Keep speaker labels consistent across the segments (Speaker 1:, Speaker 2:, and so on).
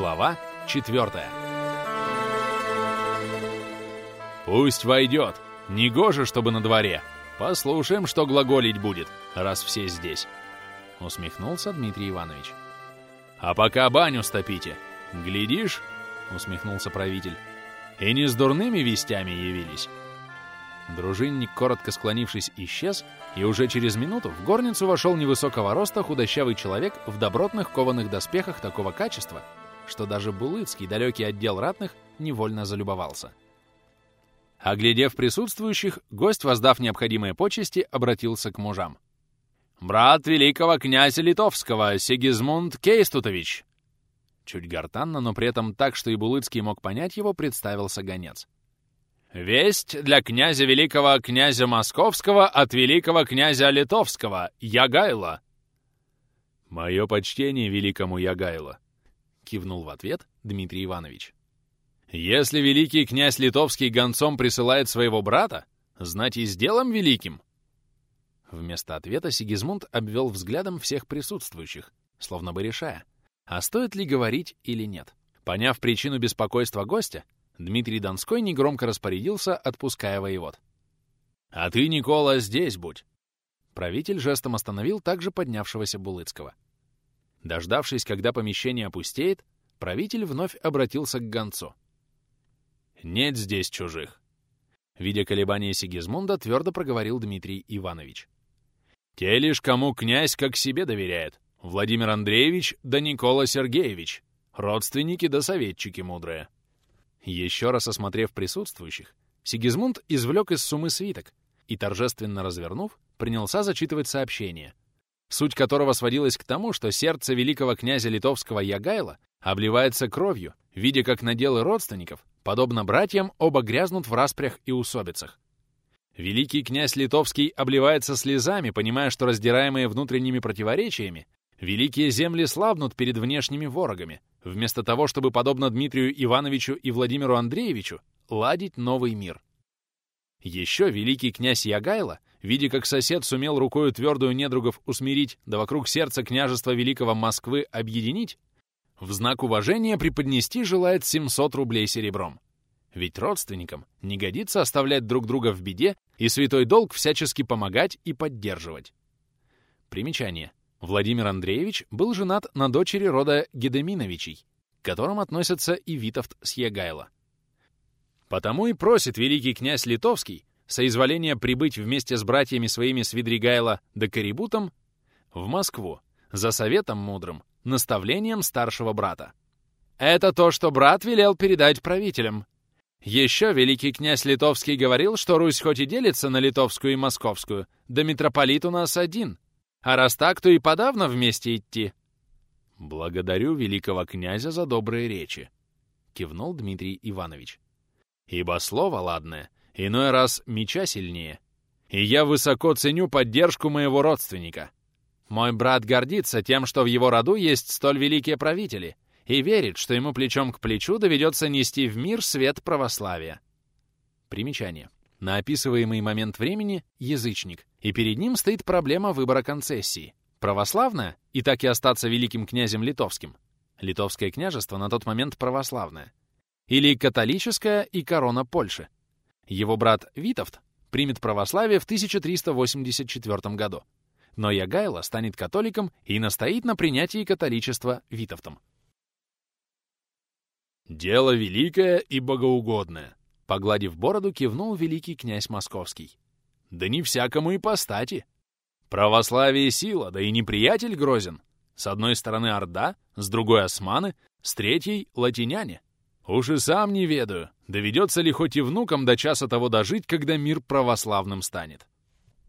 Speaker 1: Глава 4 «Пусть войдет! Негоже, чтобы на дворе! Послушаем, что глаголить будет, раз все здесь!» Усмехнулся Дмитрий Иванович. «А пока баню стопите! Глядишь!» — усмехнулся правитель. «И не с дурными вестями явились!» Дружинник, коротко склонившись, исчез, и уже через минуту в горницу вошел невысокого роста худощавый человек в добротных кованых доспехах такого качества — что даже Булыцкий, далекий отдел ратных, невольно залюбовался. Оглядев присутствующих, гость, воздав необходимые почести, обратился к мужам. «Брат великого князя Литовского, Сигизмунд Кейстутович!» Чуть гортанно, но при этом так, что и Булыцкий мог понять его, представился гонец. «Весть для князя великого князя Московского от великого князя Литовского, Ягайла!» «Мое почтение великому Ягайла». — кивнул в ответ Дмитрий Иванович. «Если великий князь Литовский гонцом присылает своего брата, знать и с делом великим!» Вместо ответа Сигизмунд обвел взглядом всех присутствующих, словно бы решая, а стоит ли говорить или нет. Поняв причину беспокойства гостя, Дмитрий Донской негромко распорядился, отпуская воевод. «А ты, Никола, здесь будь!» Правитель жестом остановил также поднявшегося Булыцкого. Дождавшись, когда помещение опустеет, правитель вновь обратился к гонцу. «Нет здесь чужих!» Видя колебания Сигизмунда, твердо проговорил Дмитрий Иванович. «Те лишь, кому князь как себе доверяет. Владимир Андреевич да Никола Сергеевич. Родственники да советчики мудрые». Еще раз осмотрев присутствующих, Сигизмунд извлек из сумы свиток и, торжественно развернув, принялся зачитывать сообщение, суть которого сводилась к тому, что сердце великого князя литовского Ягайла обливается кровью, видя, как наделы родственников, подобно братьям, оба грязнут в распрях и усобицах. Великий князь литовский обливается слезами, понимая, что раздираемые внутренними противоречиями, великие земли слабнут перед внешними ворогами, вместо того, чтобы, подобно Дмитрию Ивановичу и Владимиру Андреевичу, ладить новый мир. Еще великий князь Ягайло видя, как сосед сумел рукою твердую недругов усмирить, да вокруг сердца княжества Великого Москвы объединить, в знак уважения преподнести желает 700 рублей серебром. Ведь родственникам не годится оставлять друг друга в беде и святой долг всячески помогать и поддерживать. Примечание. Владимир Андреевич был женат на дочери рода Гедеминовичей, к которым относятся и Витовт с Ягайло. Потому и просит великий князь Литовский соизволение прибыть вместе с братьями своими Свидригайла да Карибутом в Москву за советом мудрым, наставлением старшего брата. Это то, что брат велел передать правителям. Еще великий князь Литовский говорил, что Русь хоть и делится на литовскую и московскую, да митрополит у нас один. А раз так, то и подавно вместе идти. Благодарю великого князя за добрые речи, кивнул Дмитрий Иванович. Ибо слово ладное — Иной раз меча сильнее. И я высоко ценю поддержку моего родственника. Мой брат гордится тем, что в его роду есть столь великие правители, и верит, что ему плечом к плечу доведется нести в мир свет православия. Примечание. На описываемый момент времени — язычник, и перед ним стоит проблема выбора концессии. Православная — и так и остаться великим князем литовским. Литовское княжество на тот момент православное. Или католическое и корона Польши — его брат Витовт примет православие в 1384 году, но Ягайло станет католиком и настоит на принятии католичества Витовтом. «Дело великое и богоугодное», — погладив бороду, кивнул великий князь Московский. «Да не всякому и по стати. Православие — сила, да и неприятель грозен. С одной стороны Орда, с другой — османы, с третьей — латиняне. Уж и сам не ведаю, доведется ли хоть и внукам до часа того дожить, когда мир православным станет.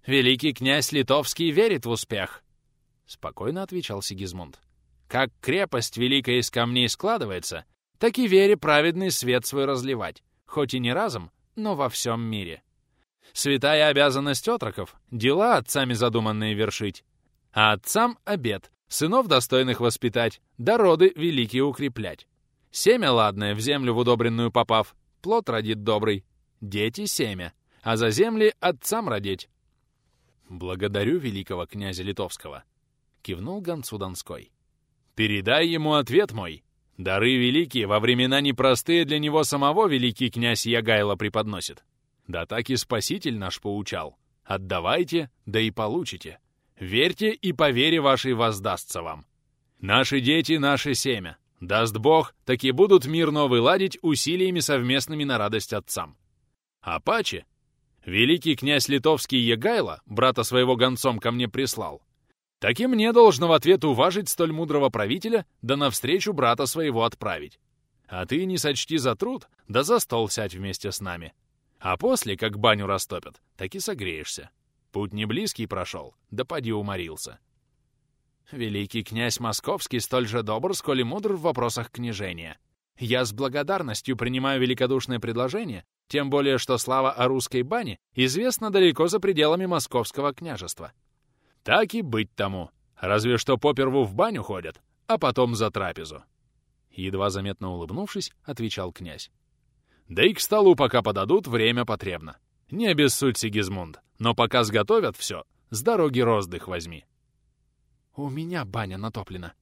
Speaker 1: «Великий князь Литовский верит в успех», — спокойно отвечал Сигизмунд. «Как крепость великая из камней складывается, так и вере праведный свет свой разливать, хоть и не разом, но во всем мире. Святая обязанность отроков — дела отцами задуманные вершить, а отцам — обед, сынов достойных воспитать, да роды великие укреплять. Семя ладное, в землю в удобренную попав, плод родит добрый. Дети — семя, а за земли отцам родить. «Благодарю великого князя Литовского», — кивнул гонцу Донской. «Передай ему ответ мой. Дары великие во времена непростые для него самого великий князь Ягайло преподносит. Да так и Спаситель наш поучал. Отдавайте, да и получите. Верьте, и по вере вашей воздастся вам. Наши дети — наше семя. Даст Бог, так будут мир новый ладить усилиями совместными на радость отцам. А паче, великий князь литовский Егайло, брата своего гонцом ко мне прислал, так и мне должно в ответ уважить столь мудрого правителя, да навстречу брата своего отправить. А ты не сочти за труд, да за стол сядь вместе с нами. А после, как баню растопят, так и согреешься. Путь не близкий прошел, да поди уморился. Великий князь Московский столь же добр, сколь и мудр в вопросах княжения. Я с благодарностью принимаю великодушное предложение, тем более что слава о русской бане известна далеко за пределами московского княжества. Так и быть тому. Разве что поперву в баню ходят, а потом за трапезу. Едва заметно улыбнувшись, отвечал князь. Да и к столу пока подадут, время потребно. Не обессудь, Сигизмунд, но пока сготовят все, с дороги роздых возьми. «У меня баня натоплена!»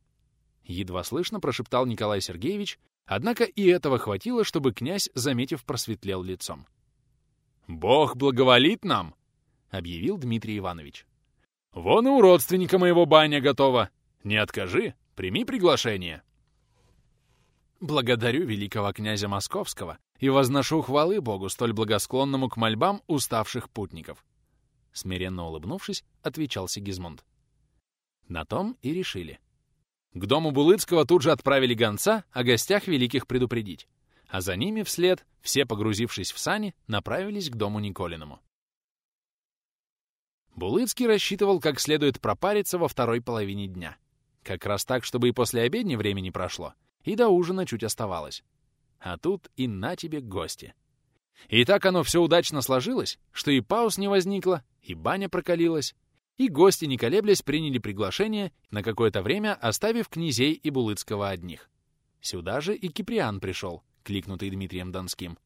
Speaker 1: Едва слышно прошептал Николай Сергеевич, однако и этого хватило, чтобы князь, заметив, просветлел лицом. «Бог благоволит нам!» — объявил Дмитрий Иванович. «Вон и у родственника моего баня готова! Не откажи, прими приглашение!» Благодарю великого князя Московского и возношу хвалы Богу, столь благосклонному к мольбам уставших путников. Смиренно улыбнувшись, отвечал Сигизмунд. На том и решили. К дому Булыцкого тут же отправили гонца о гостях великих предупредить, а за ними вслед, все погрузившись в сани, направились к дому Николиному. Булыцкий рассчитывал как следует пропариться во второй половине дня. Как раз так, чтобы и после обедни времени прошло, и до ужина чуть оставалось. А тут и на тебе гости. И так оно все удачно сложилось, что и пауз не возникло, и баня прокалилась, и гости, не колеблясь, приняли приглашение, на какое-то время оставив князей и Булыцкого одних. Сюда же и Киприан пришел, кликнутый Дмитрием Донским.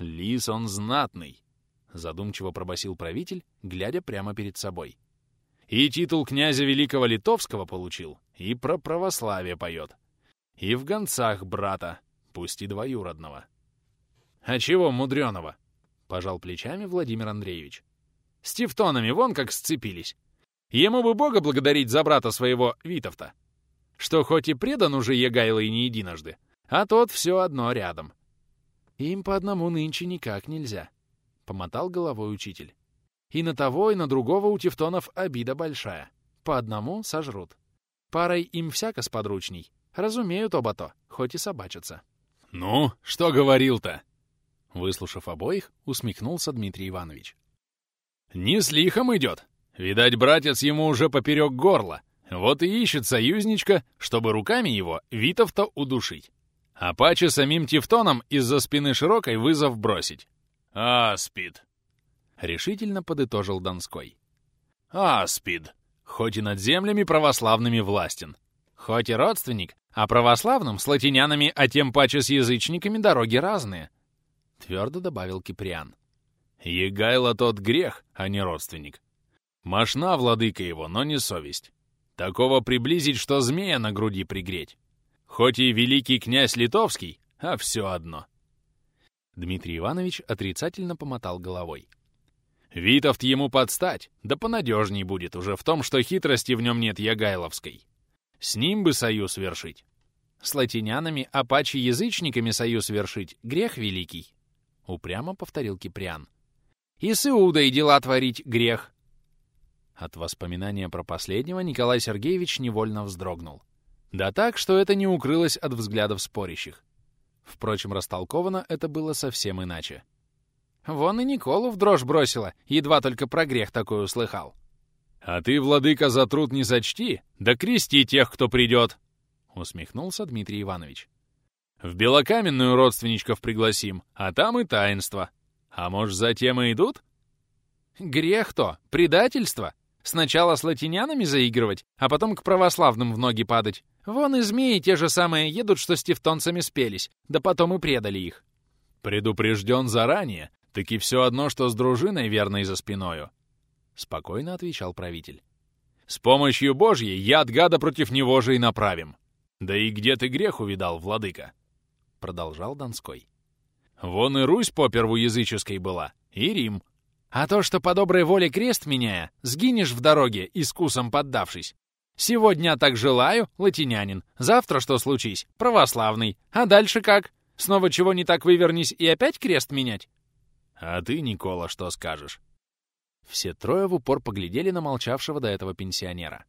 Speaker 1: «Лис он знатный», — задумчиво пробасил правитель, глядя прямо перед собой. «И титул князя Великого Литовского получил, и про православие поет. И в гонцах брата, пусть и двоюродного». «А чего мудреного?» — пожал плечами Владимир Андреевич. С тевтонами вон как сцепились. Ему бы бога благодарить за брата своего Витовта, что хоть и предан уже Егайло и не единожды, а тот все одно рядом. Им по одному нынче никак нельзя, — помотал головой учитель. И на того, и на другого у тевтонов обида большая. По одному сожрут. Парой им всяко сподручней. Разумеют оба то, хоть и собачатся. «Ну, что говорил-то?» Выслушав обоих, усмехнулся Дмитрий Иванович. Не с лихом идет. Видать, братец ему уже поперек горла. Вот и ищет союзничка, чтобы руками его Витов-то удушить. А паче самим Тевтоном из-за спины широкой вызов бросить. «А, спит!» — решительно подытожил Донской. «А, спит!» Хоть и над землями православными властен. Хоть и родственник, а православным с латинянами, а тем паче с язычниками дороги разные. Твердо добавил Киприан. Егайло тот грех, а не родственник. Машна владыка его, но не совесть. Такого приблизить, что змея на груди пригреть. Хоть и великий князь литовский, а все одно. Дмитрий Иванович отрицательно помотал головой. Витовт ему подстать, да понадежней будет уже в том, что хитрости в нем нет Ягайловской. С ним бы союз вершить. С латинянами, апачи-язычниками союз вершить — грех великий, — упрямо повторил Киприан. И с Иудой дела творить грех. От воспоминания про последнего Николай Сергеевич невольно вздрогнул. Да так, что это не укрылось от взглядов спорящих. Впрочем, растолковано это было совсем иначе. Вон и Николу в дрожь бросила, едва только про грех такой услыхал. «А ты, владыка, за труд не зачти, да крести тех, кто придет!» — усмехнулся Дмитрий Иванович. «В Белокаменную родственничков пригласим, а там и таинство. А может, затем и идут? Грех-то, предательство. Сначала с латинянами заигрывать, а потом к православным в ноги падать. Вон и змеи те же самые едут, что с тевтонцами спелись, да потом и предали их. Предупрежден заранее, таки все одно, что с дружиной верной за спиною. Спокойно отвечал правитель. С помощью Божьей я от гада против него же и направим. Да и где ты грех увидал, владыка? Продолжал Донской. Вон и Русь по перву языческой была, и Рим. А то, что по доброй воле крест меняя, сгинешь в дороге, искусом поддавшись. Сегодня так желаю, латинянин, завтра что случись, православный, а дальше как? Снова чего не так вывернись и опять крест менять? А ты, Никола, что скажешь? Все трое в упор поглядели на молчавшего до этого пенсионера.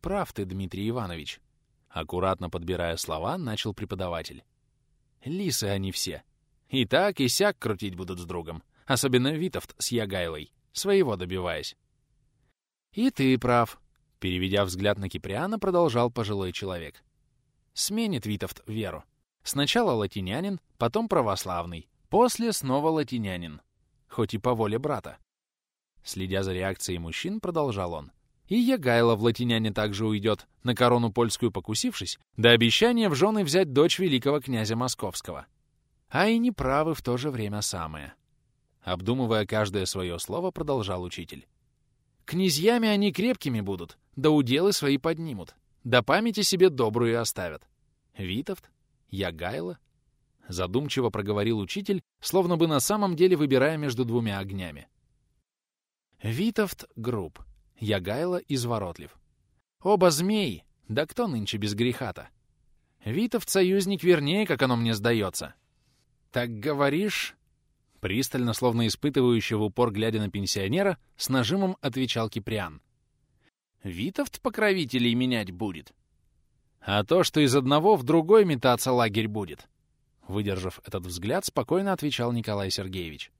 Speaker 1: «Прав ты, Дмитрий Иванович», — аккуратно подбирая слова, начал преподаватель. «Лисы они все, и так, и сяк крутить будут с другом. Особенно Витовт с Ягайлой, своего добиваясь. «И ты прав», — переведя взгляд на Киприана, продолжал пожилой человек. «Сменит Витовт веру. Сначала латинянин, потом православный, после снова латинянин, хоть и по воле брата». Следя за реакцией мужчин, продолжал он. «И Ягайла в латиняне также уйдет, на корону польскую покусившись, до обещания в жены взять дочь великого князя Московского» а и неправы в то же время самое. Обдумывая каждое свое слово, продолжал учитель. Князьями они крепкими будут, да уделы свои поднимут, да памяти себе добрую оставят. Витовт? Ягайло? Задумчиво проговорил учитель, словно бы на самом деле выбирая между двумя огнями. Витовт груб, Ягайло изворотлив. Оба змеи, да кто нынче без греха-то? Витовт союзник вернее, как оно мне сдается. «Так говоришь?» Пристально, словно испытывающий в упор, глядя на пенсионера, с нажимом отвечал Киприан. «Витовт покровителей менять будет». «А то, что из одного в другой метаться лагерь будет», — выдержав этот взгляд, спокойно отвечал Николай Сергеевич.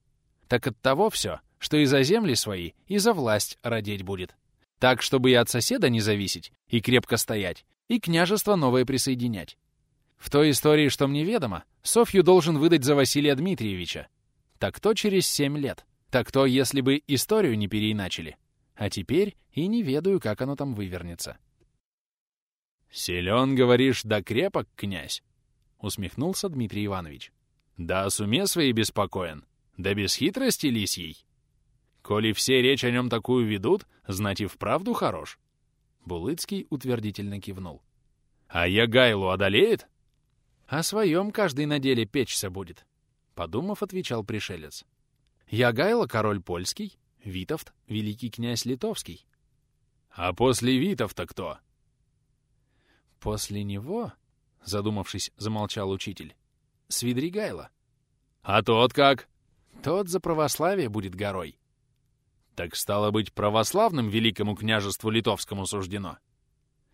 Speaker 1: «Так от того все, что и за земли свои, и за власть родить будет. Так, чтобы и от соседа не зависеть, и крепко стоять, и княжество новое присоединять. В той истории, что мне ведомо, Софью должен выдать за Василия Дмитриевича. Так то через семь лет. Так то, если бы историю не переиначили. А теперь и не ведаю, как оно там вывернется. «Силен, говоришь, да крепок, князь!» — усмехнулся Дмитрий Иванович. «Да о суме своей беспокоен, да без хитрости лисьей. Коли все речь о нем такую ведут, знать и вправду хорош». Булыцкий утвердительно кивнул. «А я Ягайлу одолеет?» «О своем каждый на деле печься будет», — подумав, отвечал пришелец. «Ягайло — король польский, Витовт — великий князь литовский». «А после Витовта кто?» «После него», — задумавшись, замолчал учитель, — «Свидригайло». «А тот как?» «Тот за православие будет горой». «Так стало быть, православным великому княжеству литовскому суждено?»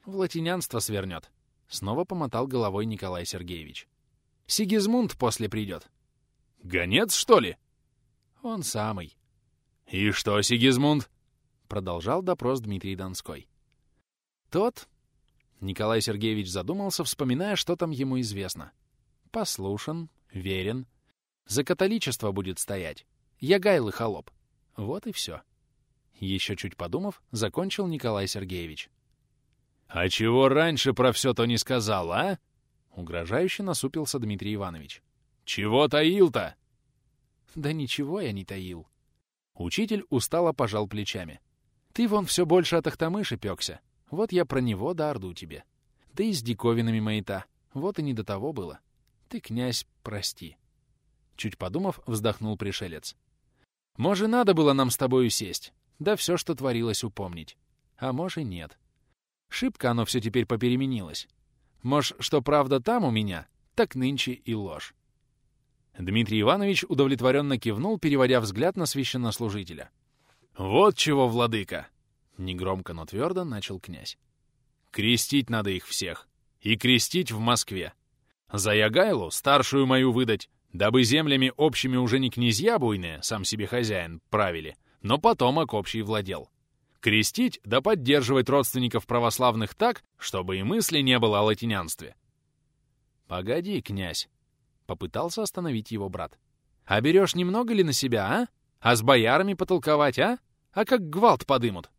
Speaker 1: «В латинянство свернет», Снова помотал головой Николай Сергеевич. «Сигизмунд после придет». «Гонец, что ли?» «Он самый». «И что, Сигизмунд?» Продолжал допрос Дмитрий Донской. «Тот...» Николай Сергеевич задумался, вспоминая, что там ему известно. «Послушен, верен. За католичество будет стоять. Ягайлы холоп. Вот и все». Еще чуть подумав, закончил Николай Сергеевич. «А чего раньше про все то не сказал, а?» Угрожающе насупился Дмитрий Иванович. «Чего таил-то?» «Да ничего я не таил». Учитель устало пожал плечами. «Ты вон все больше от Ахтамыши пекся. Вот я про него да орду тебе. Да и с диковинами маята. Вот и не до того было. Ты, князь, прости». Чуть подумав, вздохнул пришелец. «Може, надо было нам с тобою сесть. да все, что творилось, упомнить. А може, нет». Шибко оно все теперь попеременилось. Может, что правда там у меня, так нынче и ложь. Дмитрий Иванович удовлетворенно кивнул, переводя взгляд на священнослужителя. «Вот чего, владыка!» — негромко, но твердо начал князь. «Крестить надо их всех. И крестить в Москве. За Ягайлу старшую мою выдать, дабы землями общими уже не князья буйные, сам себе хозяин, правили, но потомок общий владел крестить да поддерживать родственников православных так, чтобы и мысли не было о латинянстве. «Погоди, князь», — попытался остановить его брат. «А берешь немного ли на себя, а? А с боярами потолковать, а? А как гвалт подымут?»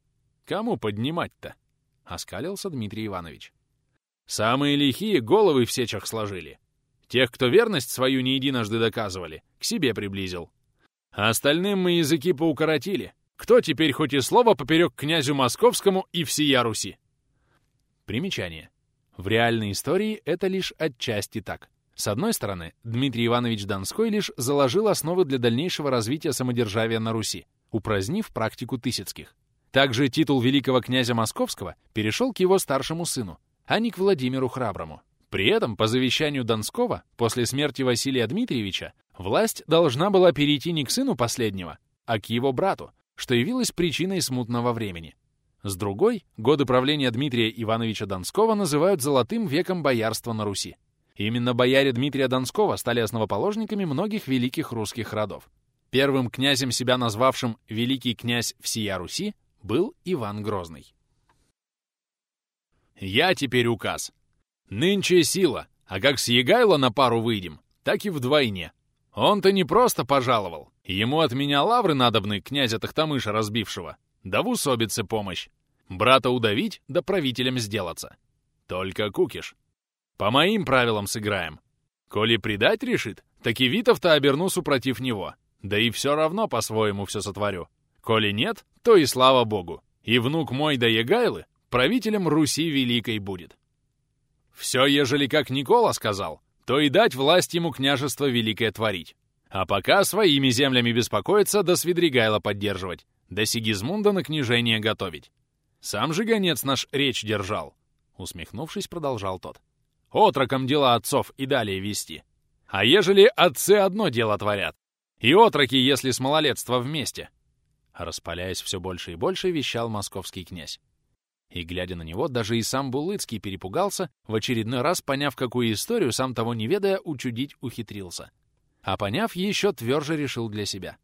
Speaker 1: «Кому поднимать-то?» — оскалился Дмитрий Иванович. «Самые лихие головы в сечах сложили. Тех, кто верность свою не единожды доказывали, к себе приблизил. А остальным мы языки поукоротили, кто теперь хоть и слово поперек князю московскому и всея Руси? Примечание. В реальной истории это лишь отчасти так. С одной стороны, Дмитрий Иванович Донской лишь заложил основы для дальнейшего развития самодержавия на Руси, упразднив практику Тысяцких. Также титул великого князя Московского перешел к его старшему сыну, а не к Владимиру Храброму. При этом, по завещанию Донского, после смерти Василия Дмитриевича, власть должна была перейти не к сыну последнего, а к его брату, что явилось причиной смутного времени. С другой, годы правления Дмитрия Ивановича Донского называют золотым веком боярства на Руси. Именно бояре Дмитрия Донского стали основоположниками многих великих русских родов. Первым князем себя назвавшим «великий князь всея Руси» был Иван Грозный. «Я теперь указ. Нынче сила, а как с Егайла на пару выйдем, так и вдвойне», он-то не просто пожаловал. Ему от меня лавры надобны, князя Тахтамыша разбившего. Да в усобице помощь. Брата удавить, да правителем сделаться. Только кукиш. По моим правилам сыграем. Коли предать решит, так и Витов-то оберну супротив него. Да и все равно по-своему все сотворю. Коли нет, то и слава богу. И внук мой да Егайлы правителем Руси Великой будет. Все, ежели как Никола сказал, то и дать власть ему княжество великое творить. А пока своими землями беспокоиться, да Свидригайла поддерживать, да Сигизмунда на княжение готовить. Сам же гонец наш речь держал. Усмехнувшись, продолжал тот. Отроком дела отцов и далее вести. А ежели отцы одно дело творят? И отроки, если с малолетства вместе? Распаляясь все больше и больше, вещал московский князь. И, глядя на него, даже и сам Булыцкий перепугался, в очередной раз поняв, какую историю, сам того не ведая, учудить ухитрился. А поняв, еще тверже решил для себя.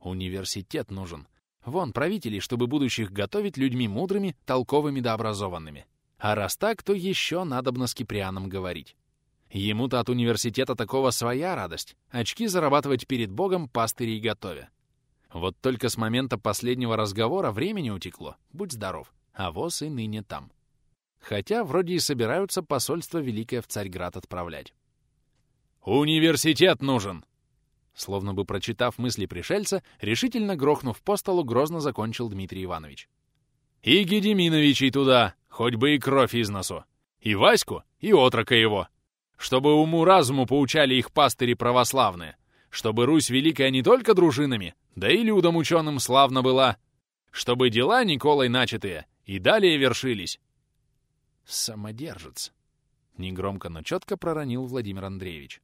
Speaker 1: Университет нужен. Вон, правителей, чтобы будущих готовить людьми мудрыми, толковыми да образованными. А раз так, то еще надобно с Киприаном говорить. Ему-то от университета такого своя радость. Очки зарабатывать перед Богом пастырей готовя. Вот только с момента последнего разговора времени утекло. Будь здоров а ВОЗ и ныне там. Хотя вроде и собираются посольство Великое в Царьград отправлять. «Университет нужен!» Словно бы прочитав мысли пришельца, решительно грохнув по столу, грозно закончил Дмитрий Иванович. «И Гедеминовичей туда, хоть бы и кровь из носу! И Ваську, и отрока его! Чтобы уму-разуму поучали их пастыри православные! Чтобы Русь великая не только дружинами, да и людом ученым славно была! Чтобы дела Николай начатые — и далее вершились. Самодержец. Негромко, но четко проронил Владимир Андреевич.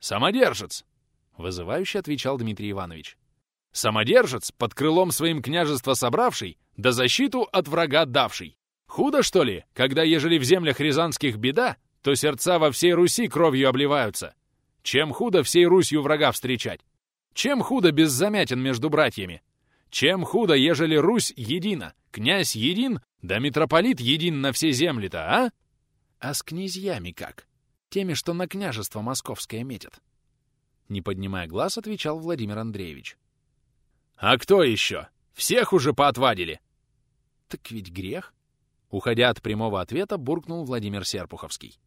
Speaker 1: «Самодержец!» — вызывающе отвечал Дмитрий Иванович. «Самодержец, под крылом своим княжество собравший, да защиту от врага давший. Худо, что ли, когда, ежели в землях рязанских беда, то сердца во всей Руси кровью обливаются? Чем худо всей Русью врага встречать? Чем худо без замятин между братьями? Чем худо, ежели Русь едина, князь един, да митрополит един на все земли-то, а? А с князьями как? Теми, что на княжество московское метят. Не поднимая глаз, отвечал Владимир Андреевич. А кто еще? Всех уже поотвадили. Так ведь грех. Уходя от прямого ответа, буркнул Владимир Серпуховский.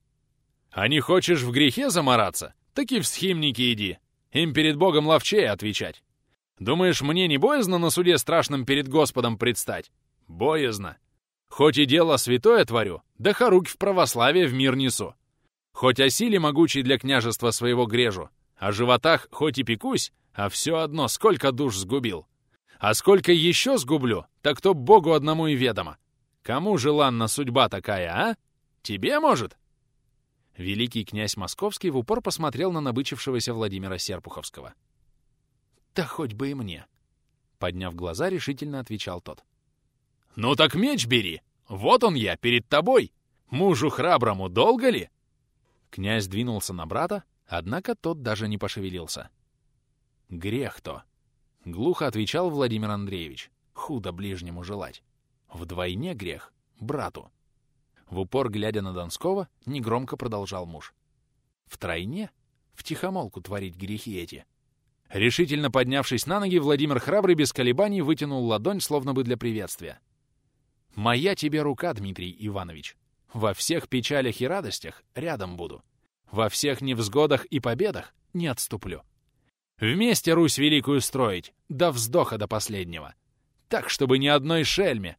Speaker 1: А не хочешь в грехе замораться? Так и в схимники иди. Им перед Богом ловчее отвечать. Думаешь, мне не боязно на суде страшным перед Господом предстать? Боязно. Хоть и дело святое творю, да хорук в православие в мир несу. Хоть о силе могучей для княжества своего грежу, о животах хоть и пекусь, а все одно сколько душ сгубил. А сколько еще сгублю, так то Богу одному и ведомо. Кому желанна судьба такая, а? Тебе, может?» Великий князь Московский в упор посмотрел на набычившегося Владимира Серпуховского. «Да хоть бы и мне!» Подняв глаза, решительно отвечал тот. «Ну так меч бери! Вот он я, перед тобой! Мужу храброму долго ли?» Князь двинулся на брата, однако тот даже не пошевелился. «Грех то!» — глухо отвечал Владимир Андреевич. «Худо ближнему желать. Вдвойне грех брату». В упор, глядя на Донского, негромко продолжал муж. «Втройне? Втихомолку творить грехи эти!» Решительно поднявшись на ноги, Владимир Храбрый без колебаний вытянул ладонь, словно бы для приветствия. «Моя тебе рука, Дмитрий Иванович. Во всех печалях и радостях рядом буду. Во всех невзгодах и победах не отступлю. Вместе Русь великую строить, до вздоха до последнего. Так, чтобы ни одной шельме!»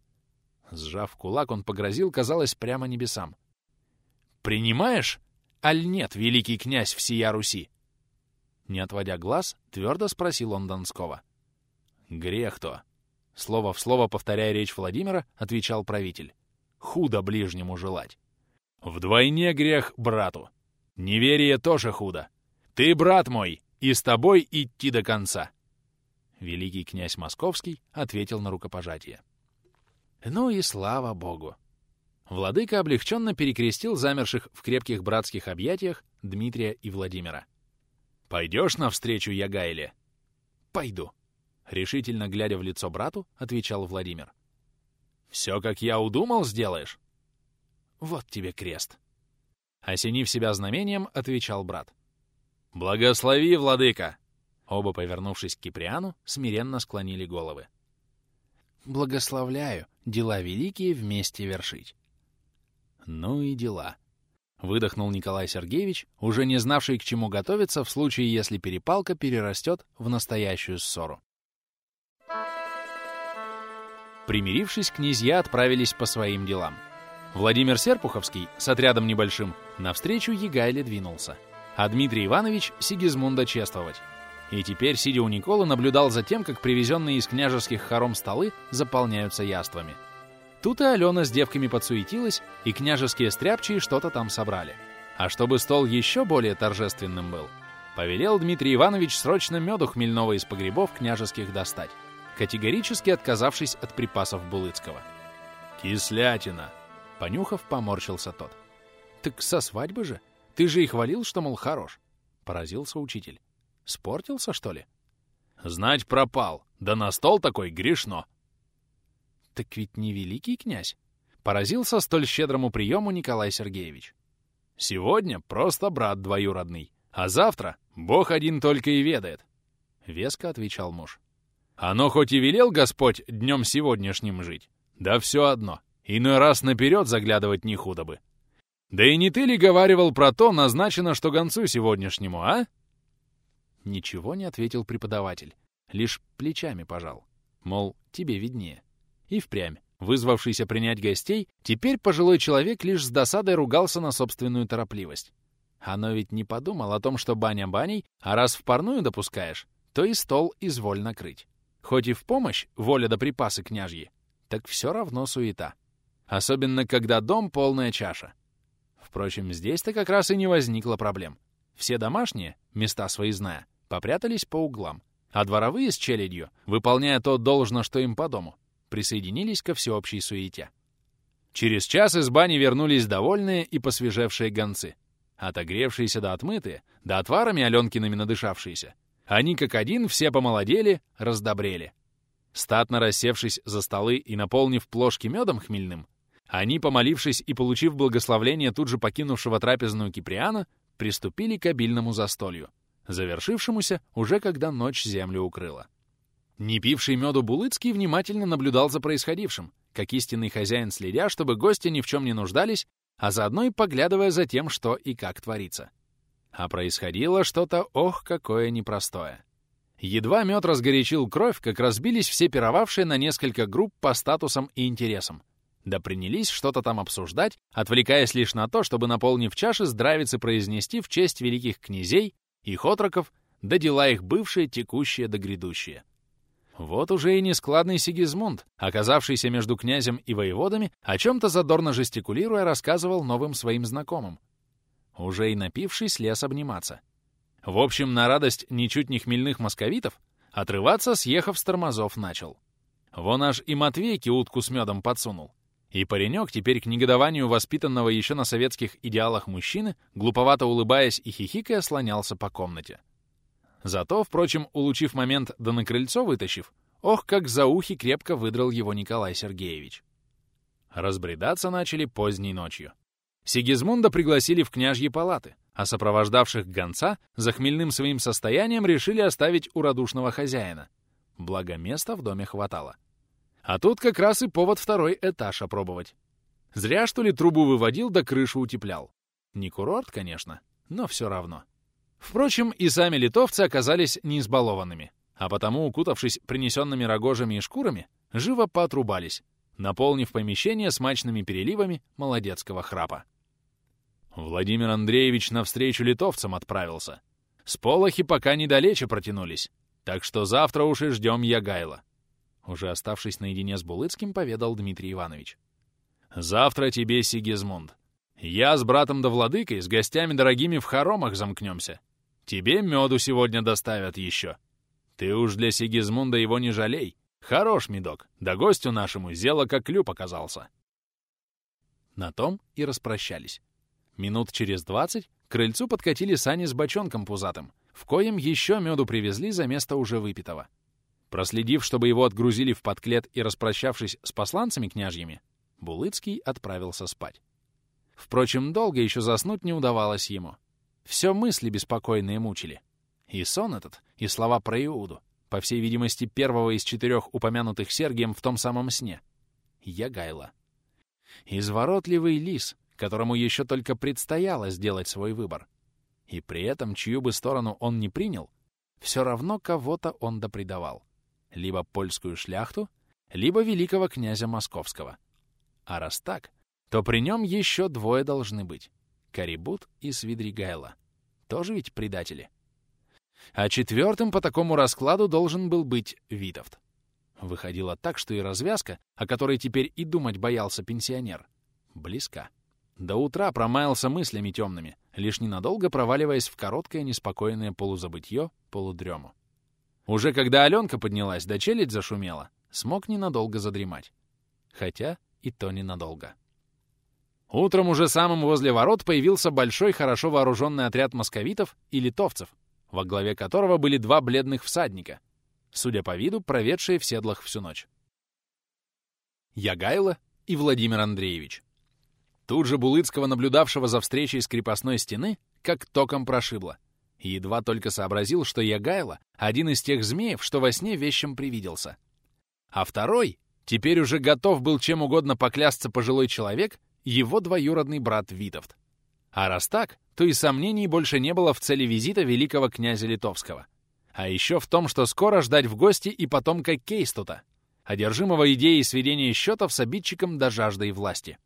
Speaker 1: Сжав кулак, он погрозил, казалось, прямо небесам. «Принимаешь? Аль нет, великий князь всея Руси?» Не отводя глаз, твердо спросил он Донского. «Грех-то!» Слово в слово повторяя речь Владимира, отвечал правитель. «Худо ближнему желать!» «Вдвойне грех брату! Неверие тоже худо! Ты, брат мой, и с тобой идти до конца!» Великий князь Московский ответил на рукопожатие. «Ну и слава Богу!» Владыка облегченно перекрестил замерших в крепких братских объятиях Дмитрия и Владимира. «Пойдешь навстречу Ягайле?» «Пойду», — решительно глядя в лицо брату, отвечал Владимир. «Все, как я удумал, сделаешь?» «Вот тебе крест». Осенив себя знамением, отвечал брат. «Благослови, владыка!» Оба, повернувшись к Киприану, смиренно склонили головы. «Благословляю, дела великие вместе вершить». «Ну и дела», Выдохнул Николай Сергеевич, уже не знавший, к чему готовиться в случае, если перепалка перерастет в настоящую ссору. Примирившись, князья отправились по своим делам. Владимир Серпуховский с отрядом небольшим навстречу Егайле двинулся, а Дмитрий Иванович — Сигизмунда чествовать. И теперь, сидя у Николы, наблюдал за тем, как привезенные из княжеских хором столы заполняются яствами — Тут и Алена с девками подсуетилась, и княжеские стряпчие что-то там собрали. А чтобы стол еще более торжественным был, повелел Дмитрий Иванович срочно меду хмельного из погребов княжеских достать, категорически отказавшись от припасов Булыцкого. «Кислятина!» — понюхав, поморщился тот. «Так со свадьбы же? Ты же и хвалил, что, мол, хорош!» — поразился учитель. «Спортился, что ли?» «Знать пропал. Да на стол такой грешно!» так ведь не великий князь!» — поразился столь щедрому приему Николай Сергеевич. «Сегодня просто брат двоюродный, а завтра Бог один только и ведает!» — веско отвечал муж. «Оно хоть и велел Господь днем сегодняшним жить, да все одно, иной раз наперед заглядывать не худо бы. Да и не ты ли говаривал про то, назначено, что гонцу сегодняшнему, а?» Ничего не ответил преподаватель, лишь плечами пожал. Мол, тебе виднее. И впрямь, вызвавшийся принять гостей, теперь пожилой человек лишь с досадой ругался на собственную торопливость. Оно ведь не подумал о том, что баня баней, а раз в парную допускаешь, то и стол изволь накрыть. Хоть и в помощь, воля да припасы княжьи, так все равно суета. Особенно, когда дом полная чаша. Впрочем, здесь-то как раз и не возникло проблем. Все домашние, места свои зная, попрятались по углам, а дворовые с челядью, выполняя то должно, что им по дому, присоединились ко всеобщей суете. Через час из бани вернулись довольные и посвежевшие гонцы. Отогревшиеся да отмытые, да отварами Аленкиными надышавшиеся. Они как один все помолодели, раздобрели. Статно рассевшись за столы и наполнив плошки медом хмельным, они, помолившись и получив благословление тут же покинувшего трапезную Киприана, приступили к обильному застолью, завершившемуся уже когда ночь землю укрыла. Не пивший меду Булыцкий внимательно наблюдал за происходившим, как истинный хозяин следя, чтобы гости ни в чем не нуждались, а заодно и поглядывая за тем, что и как творится. А происходило что-то, ох, какое непростое. Едва мед разгорячил кровь, как разбились все пировавшие на несколько групп по статусам и интересам. Да принялись что-то там обсуждать, отвлекаясь лишь на то, чтобы, наполнив чаши, здравицы произнести в честь великих князей, их отроков, да дела их бывшие, текущие да грядущие. Вот уже и нескладный Сигизмунд, оказавшийся между князем и воеводами, о чем-то задорно жестикулируя, рассказывал новым своим знакомым. Уже и напившись, лез обниматься. В общем, на радость ничуть не хмельных московитов, отрываться, съехав с тормозов, начал. Вон аж и Матвейке утку с медом подсунул. И паренек, теперь к негодованию воспитанного еще на советских идеалах мужчины, глуповато улыбаясь и хихикая, слонялся по комнате. Зато, впрочем, улучив момент да на крыльцо вытащив, ох, как за ухи крепко выдрал его Николай Сергеевич. Разбредаться начали поздней ночью. Сигизмунда пригласили в княжьи палаты, а сопровождавших гонца за хмельным своим состоянием решили оставить у радушного хозяина. Благо места в доме хватало. А тут как раз и повод второй этаж опробовать. Зря, что ли, трубу выводил да крышу утеплял. Не курорт, конечно, но все равно. Впрочем, и сами литовцы оказались не избалованными, а потому, укутавшись принесенными рогожами и шкурами, живо поотрубались, наполнив помещение смачными переливами молодецкого храпа. Владимир Андреевич навстречу литовцам отправился. Сполохи пока недалече протянулись, так что завтра уж и ждем Ягайла. Уже оставшись наедине с Булыцким, поведал Дмитрий Иванович. «Завтра тебе, Сигизмунд. Я с братом да владыкой, с гостями дорогими в хоромах замкнемся. Тебе меду сегодня доставят еще. Ты уж для Сигизмунда его не жалей. Хорош медок, да гостю нашему зело как клюв оказался». На том и распрощались. Минут через двадцать к крыльцу подкатили сани с бочонком пузатым, в коем еще меду привезли за место уже выпитого. Проследив, чтобы его отгрузили в подклет и распрощавшись с посланцами княжьими, Булыцкий отправился спать. Впрочем, долго еще заснуть не удавалось ему — все мысли беспокойные мучили. И сон этот, и слова про Иуду, по всей видимости, первого из четырех упомянутых Сергием в том самом сне. Ягайло. Изворотливый лис, которому еще только предстояло сделать свой выбор. И при этом, чью бы сторону он не принял, все равно кого-то он допредавал. Либо польскую шляхту, либо великого князя московского. А раз так, то при нем еще двое должны быть. Карибут и Свидригайло. Тоже ведь предатели. А четвертым по такому раскладу должен был быть Витовт. Выходило так, что и развязка, о которой теперь и думать боялся пенсионер, близка. До утра промаялся мыслями темными, лишь ненадолго проваливаясь в короткое неспокойное полузабытье, полудрему. Уже когда Аленка поднялась, да челядь зашумела, смог ненадолго задремать. Хотя и то ненадолго. Утром уже самым возле ворот появился большой, хорошо вооруженный отряд московитов и литовцев, во главе которого были два бледных всадника, судя по виду, проведшие в седлах всю ночь. Ягайло и Владимир Андреевич. Тут же Булыцкого, наблюдавшего за встречей с крепостной стены, как током прошибло. И едва только сообразил, что Ягайло — один из тех змеев, что во сне вещам привиделся. А второй, теперь уже готов был чем угодно поклясться пожилой человек, его двоюродный брат Витовт. А раз так, то и сомнений больше не было в цели визита великого князя Литовского. А еще в том, что скоро ждать в гости и потомка Кейстута, одержимого идеей сведения счетов с обидчиком до жажды власти.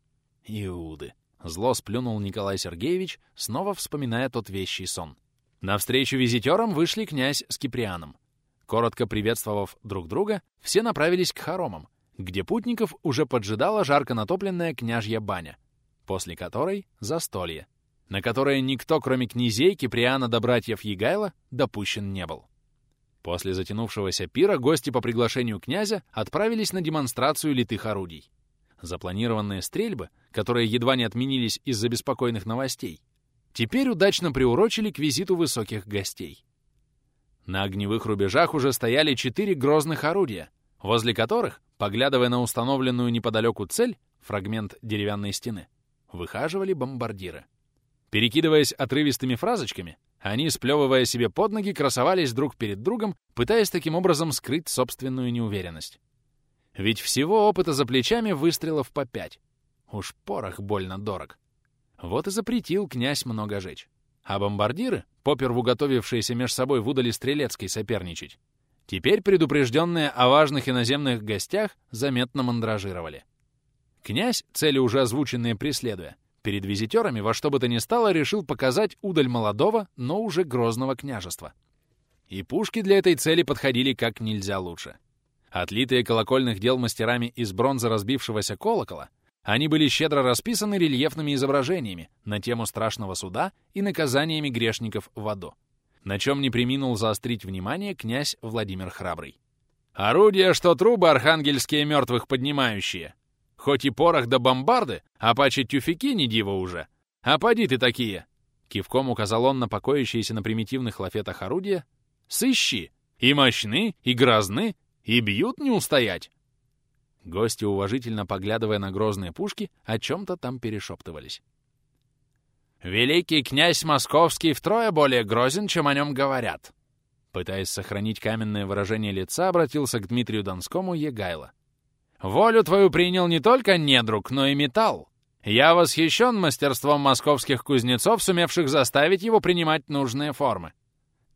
Speaker 1: Иуды. Зло сплюнул Николай Сергеевич, снова вспоминая тот вещий сон. Навстречу визитерам вышли князь с Киприаном. Коротко приветствовав друг друга, все направились к хоромам, где путников уже поджидала жарко натопленная княжья баня, после которой — застолье, на которое никто, кроме князей Киприана да братьев Егайла, допущен не был. После затянувшегося пира гости по приглашению князя отправились на демонстрацию литых орудий. Запланированные стрельбы, которые едва не отменились из-за беспокойных новостей, теперь удачно приурочили к визиту высоких гостей. На огневых рубежах уже стояли четыре грозных орудия — возле которых, поглядывая на установленную неподалеку цель, фрагмент деревянной стены, выхаживали бомбардиры. Перекидываясь отрывистыми фразочками, они, сплевывая себе под ноги, красовались друг перед другом, пытаясь таким образом скрыть собственную неуверенность. Ведь всего опыта за плечами выстрелов по пять. Уж порох больно дорог. Вот и запретил князь много жечь. А бомбардиры, поперву уготовившиеся меж собой, выдали стрелецкой соперничать, Теперь предупрежденные о важных иноземных гостях заметно мандражировали. Князь, цели уже озвученные преследуя, перед визитерами во что бы то ни стало решил показать удаль молодого, но уже грозного княжества. И пушки для этой цели подходили как нельзя лучше. Отлитые колокольных дел мастерами из бронзы разбившегося колокола, они были щедро расписаны рельефными изображениями на тему страшного суда и наказаниями грешников в аду на чем не приминул заострить внимание князь Владимир Храбрый. «Орудия, что трубы архангельские мертвых поднимающие! Хоть и порох да бомбарды, а паче тюфяки не диво уже! А поди ты такие!» Кивком указал он на покоящиеся на примитивных лафетах орудия. «Сыщи! И мощны, и грозны, и бьют не устоять!» Гости, уважительно поглядывая на грозные пушки, о чем-то там перешептывались. Великий князь Московский втрое более грозен, чем о нем говорят. Пытаясь сохранить каменное выражение лица, обратился к Дмитрию Донскому Егайло. «Волю твою принял не только недруг, но и металл. Я восхищен мастерством московских кузнецов, сумевших заставить его принимать нужные формы.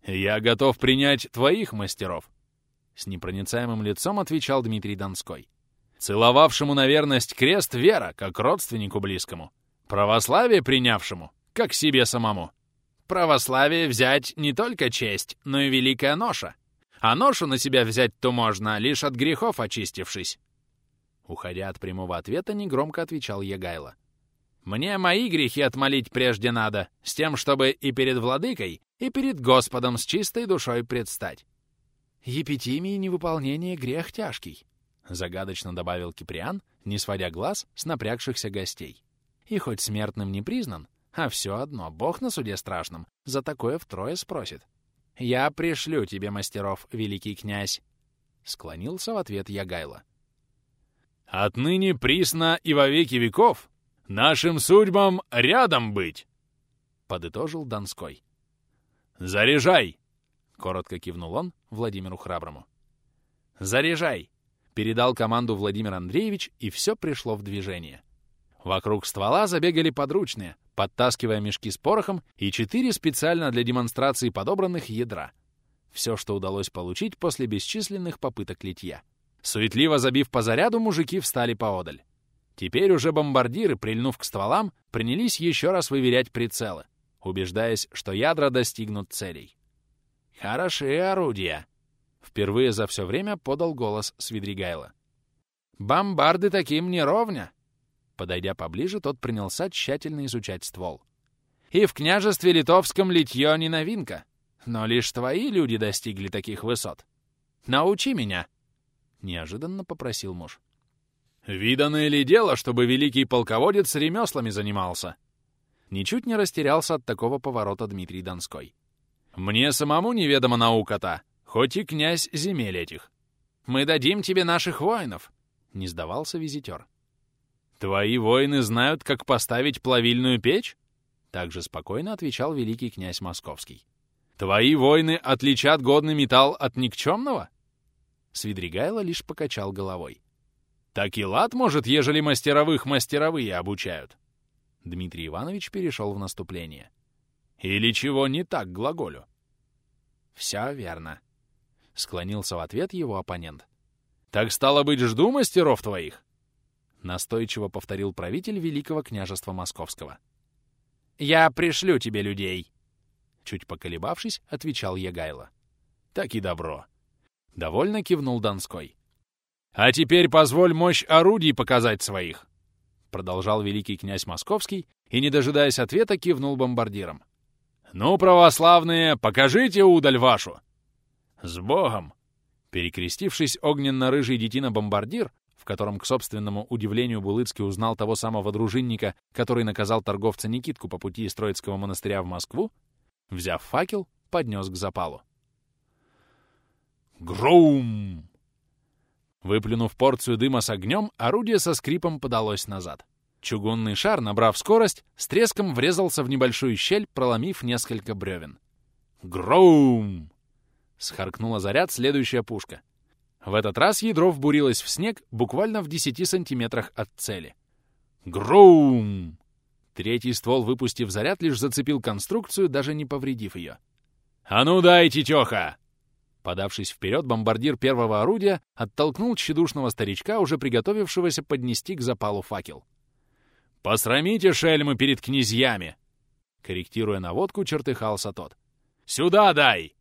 Speaker 1: Я готов принять твоих мастеров», — с непроницаемым лицом отвечал Дмитрий Донской. «Целовавшему на верность крест вера, как родственнику близкому. Православие принявшему, как себе самому. Православие взять не только честь, но и великая ноша. А ношу на себя взять-то можно, лишь от грехов очистившись. Уходя от прямого ответа, негромко отвечал Егайло. «Мне мои грехи отмолить прежде надо, с тем, чтобы и перед владыкой, и перед Господом с чистой душой предстать». «Епитимии невыполнение грех тяжкий», — загадочно добавил Киприан, не сводя глаз с напрягшихся гостей. И хоть смертным не признан, а все одно, Бог на суде страшном за такое втрое спросит. «Я пришлю тебе мастеров, великий князь!» Склонился в ответ Ягайло.
Speaker 2: «Отныне присно и во веки веков нашим судьбам рядом быть!» Подытожил Донской. «Заряжай!» — коротко кивнул он Владимиру Храброму.
Speaker 1: «Заряжай!» — передал команду Владимир Андреевич, и все пришло в движение — Вокруг ствола забегали подручные, подтаскивая мешки с порохом и четыре специально для демонстрации подобранных ядра. Все, что удалось получить после бесчисленных попыток литья. Суетливо забив по заряду, мужики встали поодаль. Теперь уже бомбардиры, прильнув к стволам, принялись еще раз выверять прицелы, убеждаясь, что ядра достигнут целей. «Хорошие орудия!» — впервые за все время подал голос Свидригайла. «Бомбарды таким не ровня!» Подойдя поближе, тот принялся тщательно изучать ствол. «И в княжестве литовском литье не новинка, но лишь твои люди достигли таких высот. Научи меня!» — неожиданно попросил муж.
Speaker 2: «Виданное ли дело, чтобы великий полководец ремеслами занимался?»
Speaker 1: Ничуть не растерялся от такого поворота Дмитрий Донской.
Speaker 2: «Мне самому неведома наука-то, хоть и князь земель этих.
Speaker 1: Мы дадим тебе наших воинов!» — не сдавался визитер.
Speaker 2: «Твои воины знают, как поставить плавильную печь?»
Speaker 1: Также спокойно отвечал великий князь Московский.
Speaker 2: «Твои воины отличат годный металл от никчемного?»
Speaker 1: Свидригайло лишь покачал головой.
Speaker 2: «Так и лад, может, ежели мастеровых мастеровые обучают?»
Speaker 1: Дмитрий Иванович перешел в наступление.
Speaker 2: «Или чего не так глаголю?»
Speaker 1: «Все верно», — склонился в ответ его оппонент.
Speaker 2: «Так стало быть, жду мастеров твоих?»
Speaker 1: Настойчиво повторил правитель Великого княжества Московского. «Я пришлю тебе людей!» Чуть поколебавшись, отвечал Ягайло.
Speaker 2: «Так и добро!»
Speaker 1: Довольно кивнул Донской.
Speaker 2: «А теперь позволь мощь орудий показать своих!»
Speaker 1: Продолжал великий князь Московский и, не дожидаясь ответа, кивнул бомбардиром.
Speaker 2: «Ну, православные, покажите удаль вашу!»
Speaker 1: «С Богом!» Перекрестившись огненно-рыжий детина-бомбардир, в котором, к собственному удивлению, Булыцкий узнал того самого дружинника, который наказал торговца Никитку по пути из Троицкого монастыря в Москву, взяв факел, поднес к запалу.
Speaker 2: Грум!
Speaker 1: Выплюнув порцию дыма с огнем, орудие со скрипом подалось назад. Чугунный шар, набрав скорость, с треском врезался в небольшую щель, проломив несколько бревен.
Speaker 2: «Гроум!»
Speaker 1: — схаркнула заряд следующая пушка — в этот раз ядро вбурилось в снег буквально в 10 сантиметрах от цели.
Speaker 2: Грум!
Speaker 1: Третий ствол, выпустив заряд, лишь зацепил конструкцию, даже не повредив ее.
Speaker 2: «А ну дайте, тёха!»
Speaker 1: Подавшись вперед, бомбардир первого орудия оттолкнул тщедушного старичка, уже приготовившегося поднести к запалу факел.
Speaker 2: «Посрамите шельмы перед князьями!»
Speaker 1: Корректируя наводку, чертыхался тот.
Speaker 2: «Сюда дай!»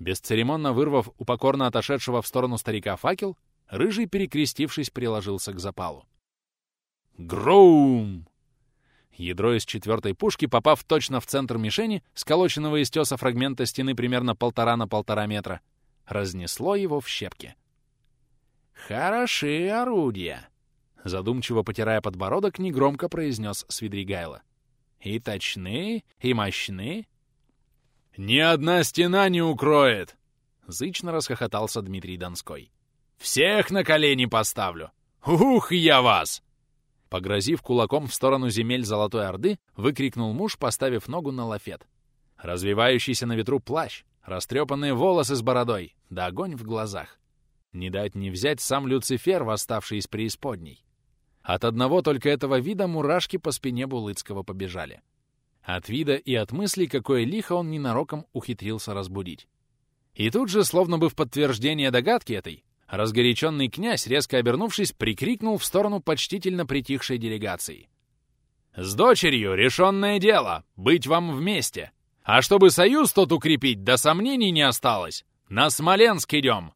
Speaker 1: Бесцеремонно вырвав у покорно отошедшего в сторону старика факел, рыжий, перекрестившись, приложился к запалу.
Speaker 2: Гроум!
Speaker 1: Ядро из четвертой пушки, попав точно в центр мишени, сколоченного из теса фрагмента стены примерно полтора на полтора метра, разнесло его в щепки. Хорошие орудия!» Задумчиво потирая подбородок, негромко произнес Свидригайло. «И точны, и мощны,
Speaker 2: «Ни одна стена не укроет!»
Speaker 1: — зычно расхохотался Дмитрий Донской.
Speaker 2: «Всех на колени поставлю! Ух, я вас!»
Speaker 1: Погрозив кулаком в сторону земель Золотой Орды, выкрикнул муж, поставив ногу на лафет. Развивающийся на ветру плащ, растрепанные волосы с бородой, да огонь в глазах. Не дать не взять сам Люцифер, восставший из преисподней. От одного только этого вида мурашки по спине Булыцкого побежали. От вида и от мыслей, какое лихо он ненароком ухитрился разбудить. И тут же, словно бы в подтверждение догадки этой, разгоряченный князь, резко обернувшись, прикрикнул в сторону почтительно притихшей делегации. «С дочерью решенное дело! Быть вам вместе! А чтобы союз тот укрепить, до сомнений не осталось! На Смоленск идем!»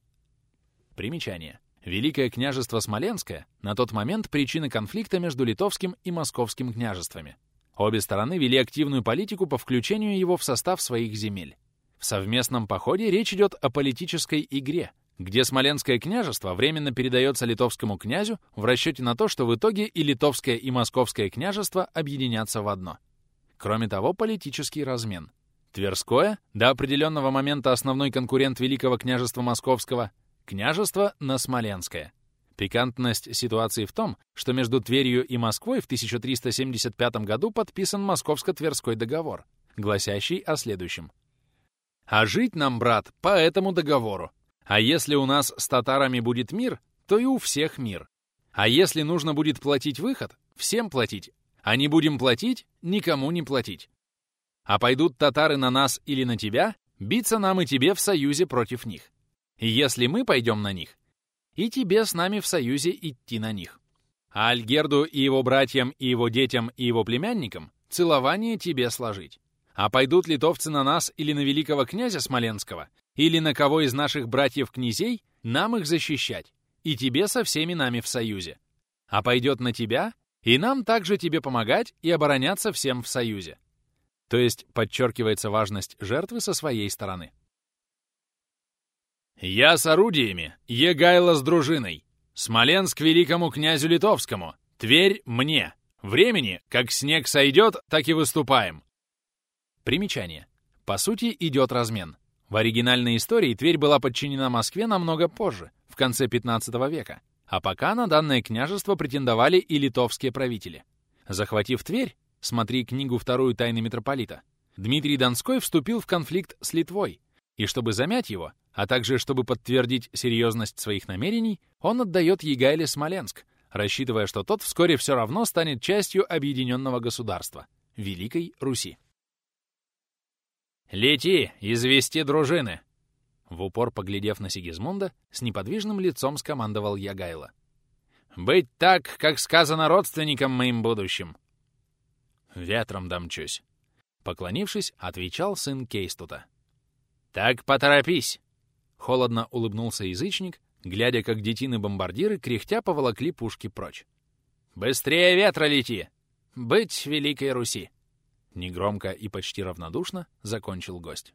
Speaker 1: Примечание. Великое княжество Смоленское на тот момент причина конфликта между литовским и московским княжествами. А обе стороны вели активную политику по включению его в состав своих земель. В совместном походе речь идет о политической игре, где Смоленское княжество временно передается литовскому князю в расчете на то, что в итоге и литовское, и московское княжество объединятся в одно. Кроме того, политический размен. Тверское, до определенного момента основной конкурент Великого княжества Московского, княжество на Смоленское. Пикантность ситуации в том, что между Тверью и Москвой в 1375 году подписан Московско-Тверской договор, гласящий о следующем. «А жить нам, брат, по этому договору. А если у нас с татарами будет мир, то и у всех мир. А если нужно будет платить выход, всем платить. А не будем платить, никому не платить. А пойдут татары на нас или на тебя, биться нам и тебе в союзе против них. И если мы пойдем на них, и тебе с нами в союзе идти на них. А Альгерду и его братьям, и его детям, и его племянникам целование тебе сложить. А пойдут литовцы на нас или на великого князя Смоленского, или на кого из наших братьев-князей, нам их защищать, и тебе со всеми нами в союзе. А пойдет на тебя, и нам также тебе помогать и обороняться всем в союзе. То есть подчеркивается важность жертвы со своей стороны. Я с орудиями, Егайло с дружиной. Смоленск великому князю Литовскому, Тверь мне. Времени, как снег сойдет, так и выступаем. Примечание. По сути, идет размен. В оригинальной истории Тверь была подчинена Москве намного позже, в конце 15 века, а пока на данное княжество претендовали и литовские правители. Захватив Тверь, смотри книгу «Вторую тайны митрополита», Дмитрий Донской вступил в конфликт с Литвой, и чтобы замять его, а также, чтобы подтвердить серьезность своих намерений, он отдает Егайле Смоленск, рассчитывая, что тот вскоре все равно станет частью объединенного государства — Великой Руси. «Лети, извести дружины!» В упор поглядев на Сигизмунда, с неподвижным лицом скомандовал Ягайло. «Быть так, как сказано родственникам моим будущим!» «Ветром домчусь!» Поклонившись, отвечал сын Кейстута. «Так поторопись!» Холодно улыбнулся язычник, глядя, как детины-бомбардиры кряхтя поволокли пушки прочь. «Быстрее ветра лети! Быть Великой Руси!» Негромко и почти равнодушно закончил гость.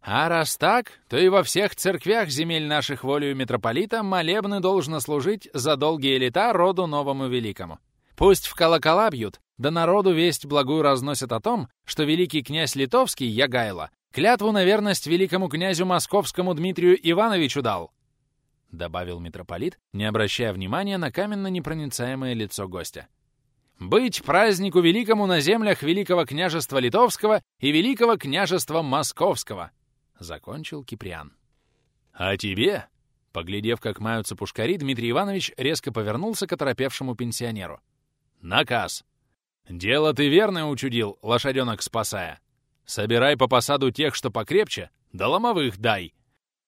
Speaker 1: «А раз так, то и во всех церквях земель наших волею митрополита молебны должно служить за долгие лета роду новому великому. Пусть в колокола бьют, да народу весть благую разносят о том, что великий князь литовский Ягайло «Клятву на верность великому князю московскому Дмитрию Ивановичу дал!» — добавил митрополит, не обращая внимания на каменно-непроницаемое лицо гостя. «Быть празднику великому на землях Великого княжества Литовского и Великого княжества Московского!» — закончил Киприан. «А тебе?» — поглядев, как маются пушкари, Дмитрий Иванович резко повернулся к оторопевшему пенсионеру. «Наказ! Дело ты верное учудил, лошаденок спасая!» Собирай по посаду тех, что покрепче, да ломовых дай.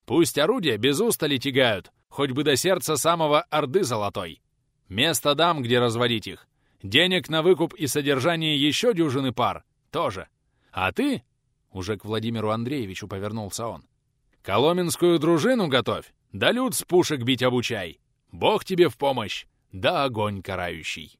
Speaker 1: Пусть орудия без устали тягают, хоть бы до сердца самого Орды Золотой. Место дам, где разводить их. Денег на выкуп и содержание еще дюжины пар тоже. А ты, уже к Владимиру Андреевичу повернулся он, коломенскую дружину готовь, да люд с пушек бить обучай. Бог тебе в помощь, да огонь карающий.